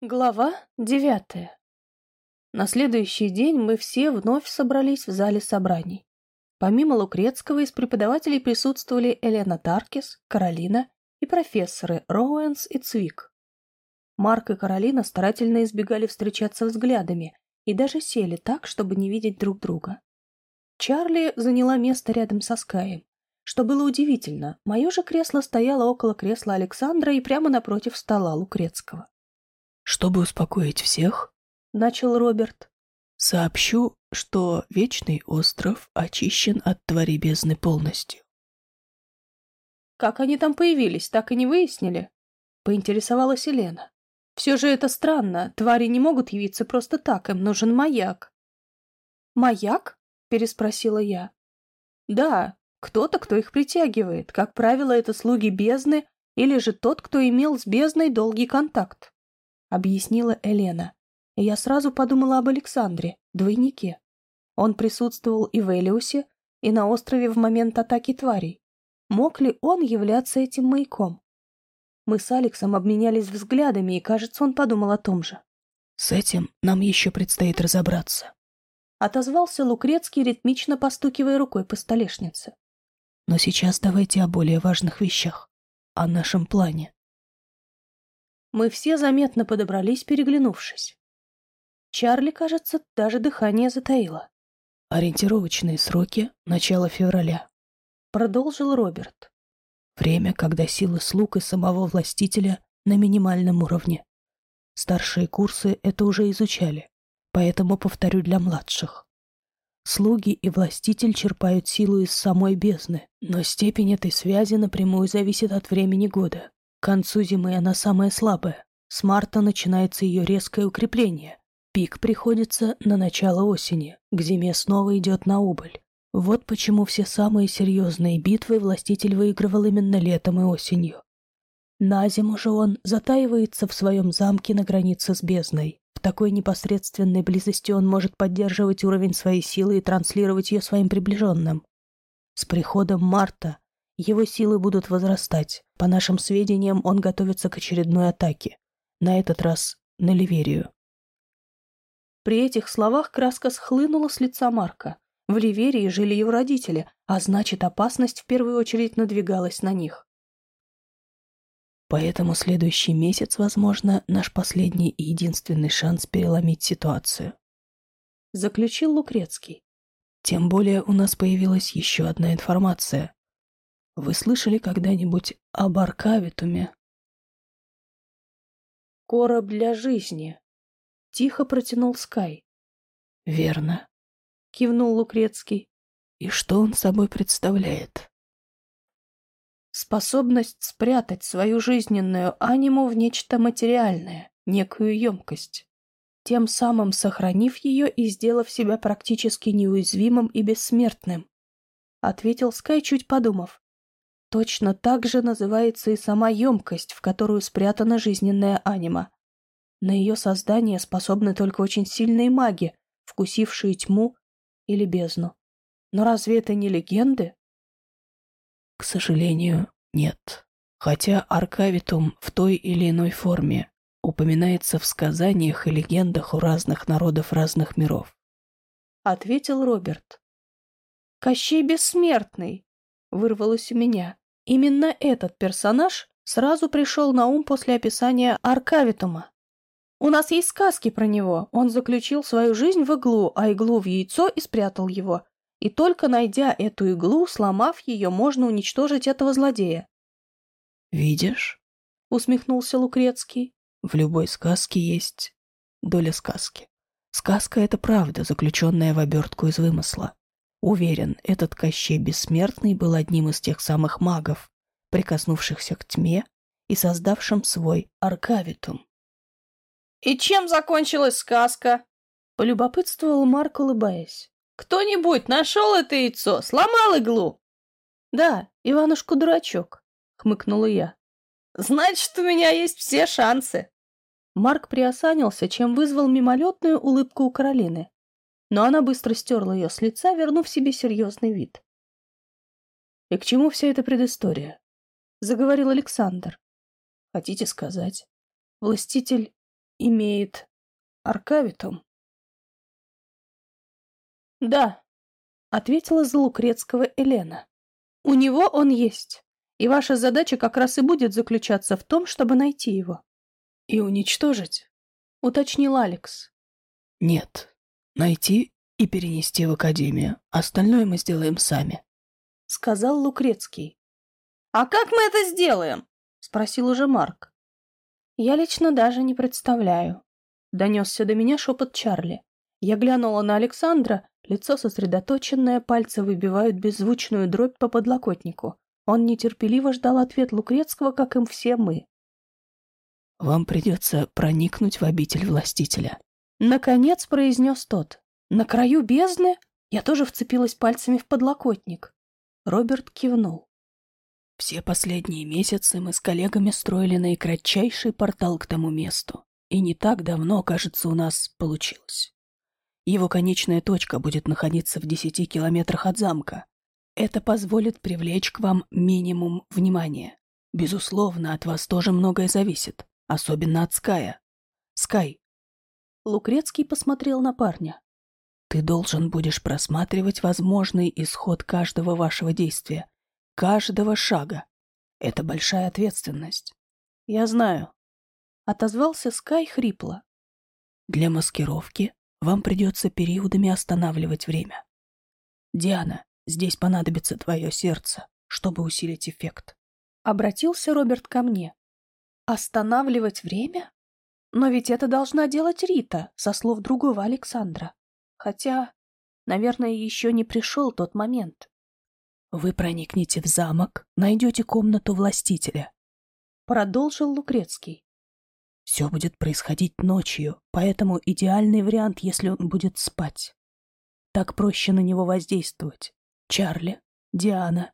Глава девятая. На следующий день мы все вновь собрались в зале собраний. Помимо Лукрецкого из преподавателей присутствовали Елена Таркис, Каролина и профессоры Роуэнс и Цвик. Марк и Каролина старательно избегали встречаться взглядами и даже сели так, чтобы не видеть друг друга. Чарли заняла место рядом со Скаем. Что было удивительно, мое же кресло стояло около кресла Александра и прямо напротив стола Лукрецкого. Чтобы успокоить всех, — начал Роберт, — сообщу, что Вечный остров очищен от твари бездны полностью. Как они там появились, так и не выяснили? Поинтересовалась Елена. Все же это странно, твари не могут явиться просто так, им нужен маяк. Маяк? Переспросила я. Да, кто-то, кто их притягивает. Как правило, это слуги бездны или же тот, кто имел с бездной долгий контакт. — объяснила Елена. И я сразу подумала об Александре, двойнике. Он присутствовал и в Элиусе, и на острове в момент атаки тварей. Мог ли он являться этим маяком? Мы с Алексом обменялись взглядами, и, кажется, он подумал о том же. «С этим нам еще предстоит разобраться», — отозвался Лукрецкий, ритмично постукивая рукой по столешнице. «Но сейчас давайте о более важных вещах, о нашем плане». Мы все заметно подобрались, переглянувшись. Чарли, кажется, даже дыхание затаило. «Ориентировочные сроки — начало февраля», — продолжил Роберт. «Время, когда силы слуг и самого властителя на минимальном уровне. Старшие курсы это уже изучали, поэтому повторю для младших. Слуги и властитель черпают силу из самой бездны, но степень этой связи напрямую зависит от времени года. К концу зимы она самая слабая. С марта начинается ее резкое укрепление. Пик приходится на начало осени, к зиме снова идет на убыль. Вот почему все самые серьезные битвы властитель выигрывал именно летом и осенью. На зиму же он затаивается в своем замке на границе с бездной. В такой непосредственной близости он может поддерживать уровень своей силы и транслировать ее своим приближенным. С приходом марта его силы будут возрастать. По нашим сведениям, он готовится к очередной атаке. На этот раз на Ливерию. При этих словах краска схлынула с лица Марка. В Ливерии жили его родители, а значит, опасность в первую очередь надвигалась на них. Поэтому следующий месяц, возможно, наш последний и единственный шанс переломить ситуацию. Заключил Лукрецкий. Тем более у нас появилась еще одна информация. Вы слышали когда-нибудь об Аркавитуме? Короб для жизни. Тихо протянул Скай. Верно. Кивнул Лукрецкий. И что он собой представляет? Способность спрятать свою жизненную аниму в нечто материальное, некую емкость, тем самым сохранив ее и сделав себя практически неуязвимым и бессмертным, ответил Скай, чуть подумав. Точно так же называется и сама емкость, в которую спрятана жизненная анима. На ее создание способны только очень сильные маги, вкусившие тьму или бездну. Но разве это не легенды? К сожалению, нет. Хотя аркавитум в той или иной форме упоминается в сказаниях и легендах у разных народов разных миров. Ответил Роберт. Кощей Бессмертный, вырвалось у меня. Именно этот персонаж сразу пришел на ум после описания Аркавитума. У нас есть сказки про него. Он заключил свою жизнь в иглу, а иглу в яйцо и спрятал его. И только найдя эту иглу, сломав ее, можно уничтожить этого злодея. «Видишь?» — усмехнулся Лукрецкий. «В любой сказке есть доля сказки. Сказка — это правда, заключенная в обертку из вымысла. Уверен, этот Кощей Бессмертный был одним из тех самых магов, прикоснувшихся к тьме и создавшим свой аркавитум. «И чем закончилась сказка?» — полюбопытствовал Марк, улыбаясь. «Кто-нибудь нашел это яйцо? Сломал иглу?» «Да, Иванушку-дурачок», — хмыкнула я. «Значит, у меня есть все шансы». Марк приосанился, чем вызвал мимолетную улыбку у Каролины но она быстро стерла ее с лица, вернув себе серьезный вид. «И к чему вся эта предыстория?» — заговорил Александр. «Хотите сказать, властитель имеет Аркавитум? Да, ответила за Лукрецкого Елена. У него он есть, и ваша задача как раз и будет заключаться в том, чтобы найти его. И уничтожить, уточнил Алекс. Нет, найти и перенести в академию. Остальное мы сделаем сами, сказал Лукрецкий. А как мы это сделаем? спросил уже Марк. Я лично даже не представляю. Донесся до меня шепот Чарли. Я глянула на Александра, лицо сосредоточенное, пальцы выбивают беззвучную дробь по подлокотнику. Он нетерпеливо ждал ответ Лукрецкого, как им все мы. «Вам придется проникнуть в обитель властителя», — наконец произнес тот. «На краю бездны?» Я тоже вцепилась пальцами в подлокотник. Роберт кивнул. Все последние месяцы мы с коллегами строили наикратчайший портал к тому месту. И не так давно, кажется, у нас получилось. Его конечная точка будет находиться в десяти километрах от замка. Это позволит привлечь к вам минимум внимания. Безусловно, от вас тоже многое зависит, особенно от Ская. Скай. Лукрецкий посмотрел на парня. Ты должен будешь просматривать возможный исход каждого вашего действия, каждого шага. Это большая ответственность. Я знаю. Отозвался Скай хрипло. Для маскировки вам придется периодами останавливать время. Диана, здесь понадобится твое сердце, чтобы усилить эффект. Обратился Роберт ко мне. Останавливать время? Но ведь это должна делать Рита, со слов другого Александра. Хотя, наверное, еще не пришел тот момент. Вы проникнете в замок, найдете комнату властителя. Продолжил Лукрецкий. Все будет происходить ночью, поэтому идеальный вариант, если он будет спать. Так проще на него воздействовать. Чарли, Диана.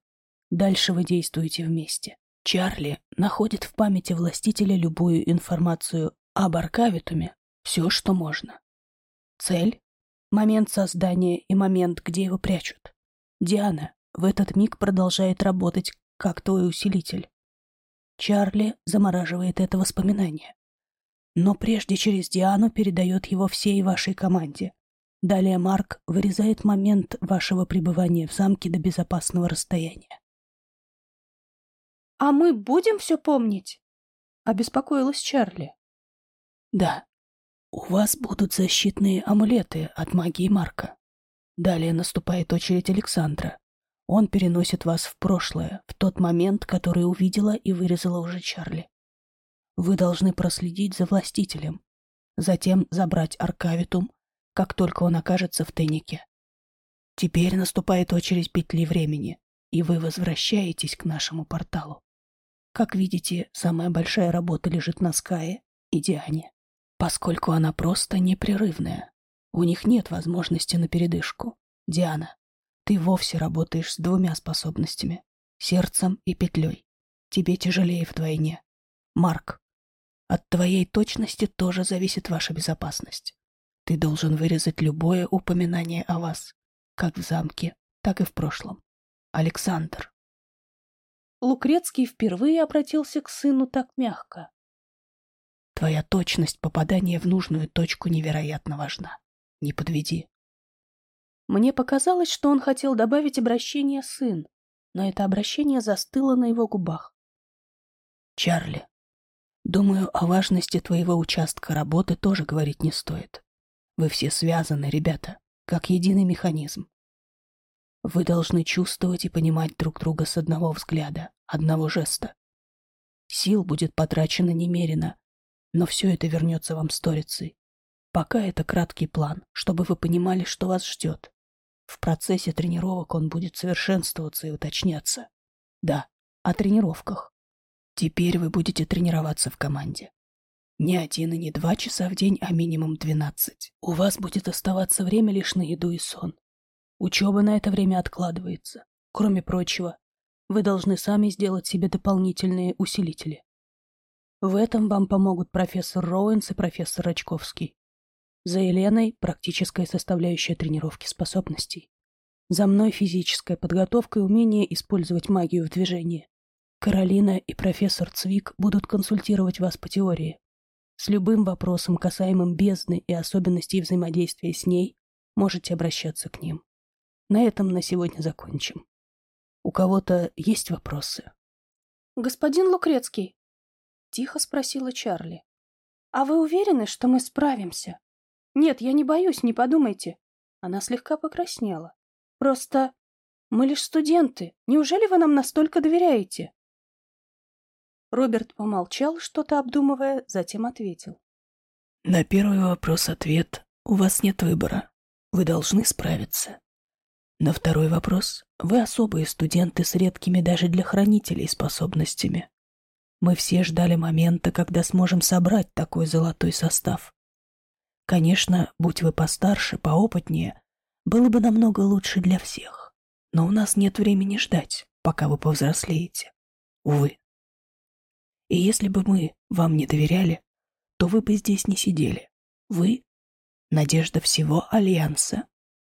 Дальше вы действуете вместе. Чарли находит в памяти властителя любую информацию об Аркавитуме, все, что можно. Цель — момент создания и момент, где его прячут. Диана в этот миг продолжает работать как твой усилитель. Чарли замораживает это воспоминание. Но прежде через Диану передает его всей вашей команде. Далее Марк вырезает момент вашего пребывания в замке до безопасного расстояния. «А мы будем все помнить?» — обеспокоилась Чарли. «Да. У вас будут защитные амулеты от магии Марка. Далее наступает очередь Александра. Он переносит вас в прошлое, в тот момент, который увидела и вырезала уже Чарли. Вы должны проследить за властителем, затем забрать Аркавитум, как только он окажется в тайнике. Теперь наступает очередь петли времени, и вы возвращаетесь к нашему порталу. Как видите, самая большая работа лежит на Скае и Диане, поскольку она просто непрерывная. У них нет возможности на передышку. Диана, ты вовсе работаешь с двумя способностями — сердцем и петлей. Тебе тяжелее вдвойне. Марк, от твоей точности тоже зависит ваша безопасность. Ты должен вырезать любое упоминание о вас, как в замке, так и в прошлом. Александр. Лукрецкий впервые обратился к сыну так мягко. Твоя точность попадания в нужную точку невероятно важна. Не подведи. Мне показалось, что он хотел добавить обращение «сын», но это обращение застыло на его губах. «Чарли, думаю, о важности твоего участка работы тоже говорить не стоит. Вы все связаны, ребята, как единый механизм. Вы должны чувствовать и понимать друг друга с одного взгляда, одного жеста. Сил будет потрачено немерено, но все это вернется вам сторицей. Пока это краткий план, чтобы вы понимали, что вас ждет. В процессе тренировок он будет совершенствоваться и уточняться. Да, о тренировках. Теперь вы будете тренироваться в команде. Не один и не два часа в день, а минимум двенадцать. У вас будет оставаться время лишь на еду и сон. Учеба на это время откладывается. Кроме прочего, вы должны сами сделать себе дополнительные усилители. В этом вам помогут профессор Роуэнс и профессор Рачковский. За Еленой практическая составляющая тренировки способностей. За мной физическая подготовка и умение использовать магию в движении. Каролина и профессор Цвик будут консультировать вас по теории. С любым вопросом, касаемым бездны и особенностей взаимодействия с ней, можете обращаться к ним. На этом на сегодня закончим. У кого-то есть вопросы? «Господин Лукрецкий», — тихо спросила Чарли, — «а вы уверены, что мы справимся?» «Нет, я не боюсь, не подумайте». Она слегка покраснела. «Просто мы лишь студенты. Неужели вы нам настолько доверяете?» Роберт помолчал, что-то обдумывая, затем ответил. «На первый вопрос ответ. У вас нет выбора. Вы должны справиться. На второй вопрос. Вы особые студенты с редкими даже для хранителей способностями. Мы все ждали момента, когда сможем собрать такой золотой состав. Конечно, будь вы постарше, поопытнее, было бы намного лучше для всех. Но у нас нет времени ждать, пока вы повзрослеете. Увы. И если бы мы вам не доверяли, то вы бы здесь не сидели. Вы — надежда всего Альянса.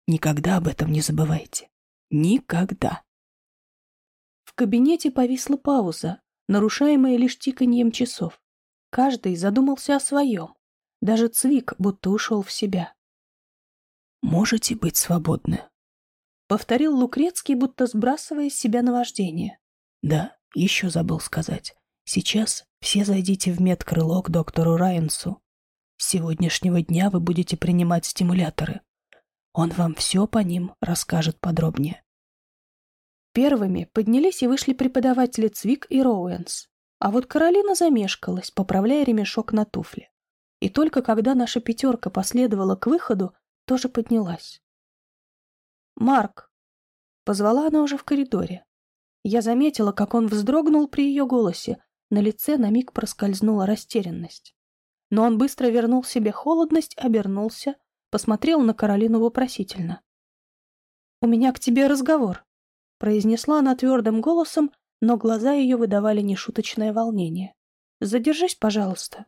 Никогда об этом не забывайте. Никогда. В кабинете повисла пауза, нарушаемая лишь тиканьем часов. Каждый задумался о своем. Даже Цвик будто ушел в себя. «Можете быть свободны», — повторил Лукрецкий, будто сбрасывая с себя наваждение. «Да, еще забыл сказать. Сейчас все зайдите в медкрыло к доктору Райансу. С сегодняшнего дня вы будете принимать стимуляторы. Он вам все по ним расскажет подробнее. Первыми поднялись и вышли преподаватели Цвик и Роуэнс. А вот Каролина замешкалась, поправляя ремешок на туфле. И только когда наша пятерка последовала к выходу, тоже поднялась. «Марк!» — позвала она уже в коридоре. Я заметила, как он вздрогнул при ее голосе, на лице на миг проскользнула растерянность. Но он быстро вернул себе холодность, обернулся, посмотрел на Каролину вопросительно. «У меня к тебе разговор», — произнесла она твердым голосом, но глаза ее выдавали нешуточное волнение. «Задержись, пожалуйста».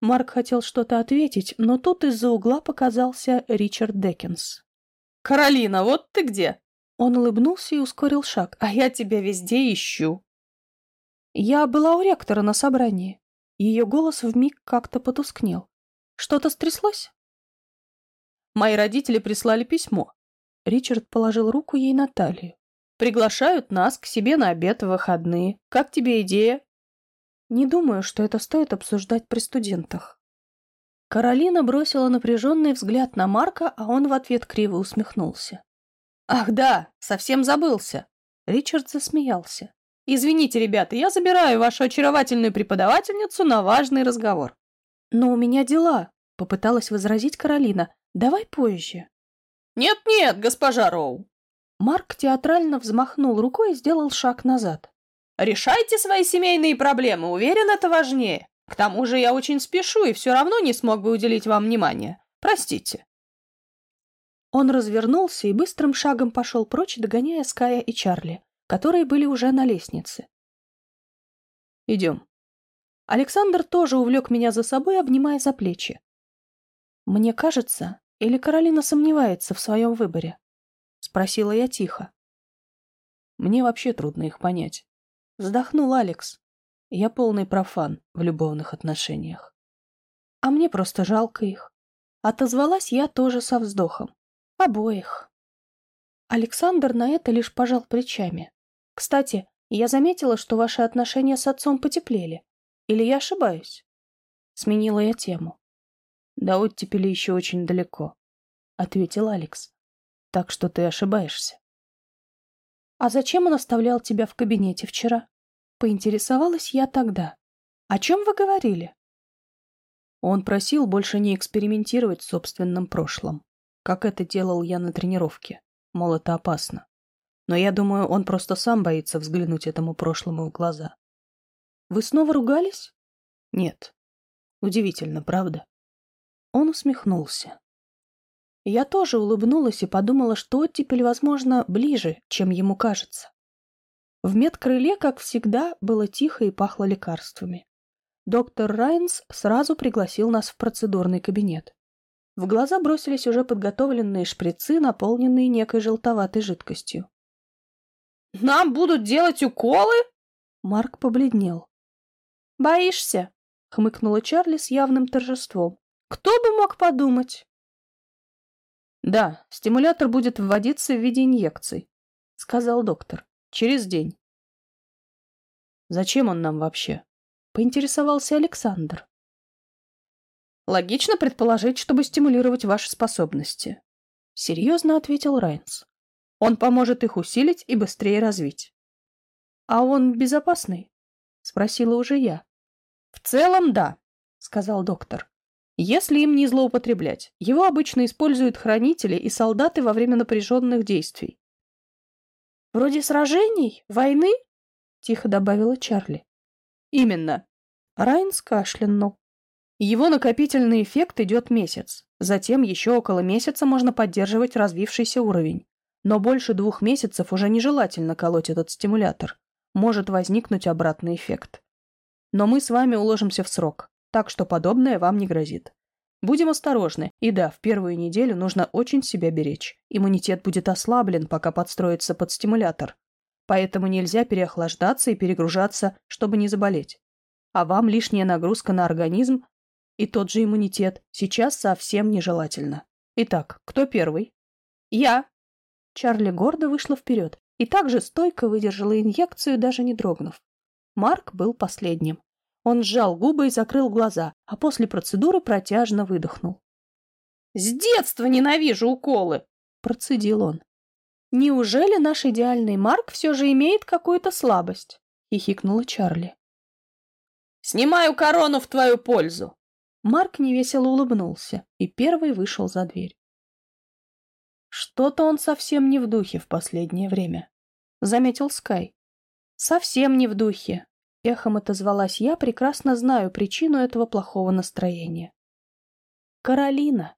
Марк хотел что-то ответить, но тут из-за угла показался Ричард Деккенс. «Каролина, вот ты где!» Он улыбнулся и ускорил шаг. «А я тебя везде ищу!» Я была у ректора на собрании. Ее голос вмиг как-то потускнел. Что-то стряслось? Мои родители прислали письмо. Ричард положил руку ей на талию. Приглашают нас к себе на обед в выходные. Как тебе идея? Не думаю, что это стоит обсуждать при студентах. Каролина бросила напряженный взгляд на Марка, а он в ответ криво усмехнулся. «Ах да, совсем забылся!» Ричард засмеялся. Извините, ребята, я забираю вашу очаровательную преподавательницу на важный разговор. Но у меня дела, попыталась возразить Каролина. Давай позже. Нет-нет, госпожа Роу. Марк театрально взмахнул рукой и сделал шаг назад. Решайте свои семейные проблемы, уверен, это важнее. К тому же я очень спешу и все равно не смог бы уделить вам внимания. Простите. Он развернулся и быстрым шагом пошел прочь, догоняя Ская и Чарли которые были уже на лестнице. «Идем». Александр тоже увлек меня за собой, обнимая за плечи. «Мне кажется, или Каролина сомневается в своем выборе?» — спросила я тихо. «Мне вообще трудно их понять». Вздохнул Алекс. Я полный профан в любовных отношениях. А мне просто жалко их. Отозвалась я тоже со вздохом. Обоих. Александр на это лишь пожал плечами. Кстати, я заметила, что ваши отношения с отцом потеплели. Или я ошибаюсь? Сменила я тему. До оттепели еще очень далеко, ответил Алекс. Так что ты ошибаешься. А зачем он оставлял тебя в кабинете вчера? Поинтересовалась я тогда. О чем вы говорили? Он просил больше не экспериментировать с собственным прошлым, как это делал я на тренировке. Мол, это опасно. Но я думаю, он просто сам боится взглянуть этому прошлому в глаза. Вы снова ругались? Нет. Удивительно, правда? Он усмехнулся. Я тоже улыбнулась и подумала, что оттепель, возможно, ближе, чем ему кажется. В медкрыле, как всегда, было тихо и пахло лекарствами. Доктор Райнс сразу пригласил нас в процедурный кабинет. В глаза бросились уже подготовленные шприцы, наполненные некой желтоватой жидкостью. Нам будут делать уколы? Марк побледнел. Боишься? — хмыкнула Чарли с явным торжеством. «Кто бы мог подумать?» «Да, стимулятор будет вводиться в виде инъекций», — сказал доктор. «Через день». «Зачем он нам вообще?» — поинтересовался Александр. «Логично предположить, чтобы стимулировать ваши способности», — серьезно ответил Райнс. «Он поможет их усилить и быстрее развить». «А он безопасный?» — спросила уже я. «В целом, да», — сказал доктор. «Если им не злоупотреблять. Его обычно используют хранители и солдаты во время напряженных действий». «Вроде сражений? Войны?» — тихо добавила Чарли. «Именно». Райнс кашлянул. Его накопительный эффект идет месяц. Затем еще около месяца можно поддерживать развившийся уровень. Но больше двух месяцев уже нежелательно колоть этот стимулятор. Может возникнуть обратный эффект. Но мы с вами уложимся в срок, так что подобное вам не грозит. Будем осторожны, и да, в первую неделю нужно очень себя беречь. Иммунитет будет ослаблен, пока подстроится под стимулятор. Поэтому нельзя переохлаждаться и перегружаться, чтобы не заболеть. А вам лишняя нагрузка на организм и тот же иммунитет сейчас совсем нежелательно. Итак, кто первый? Я. Чарли гордо вышла вперед и также стойко выдержала инъекцию, даже не дрогнув. Марк был последним. Он сжал губы и закрыл глаза, а после процедуры протяжно выдохнул. «С детства ненавижу уколы!» – процедил он. «Неужели наш идеальный Марк все же имеет какую-то слабость?» – хихикнула Чарли. «Снимаю корону в твою пользу!» Марк невесело улыбнулся и первый вышел за дверь. «Что-то он совсем не в духе в последнее время», — заметил Скай. «Совсем не в духе. Эхом отозвалась я, прекрасно знаю причину этого плохого настроения. Каролина.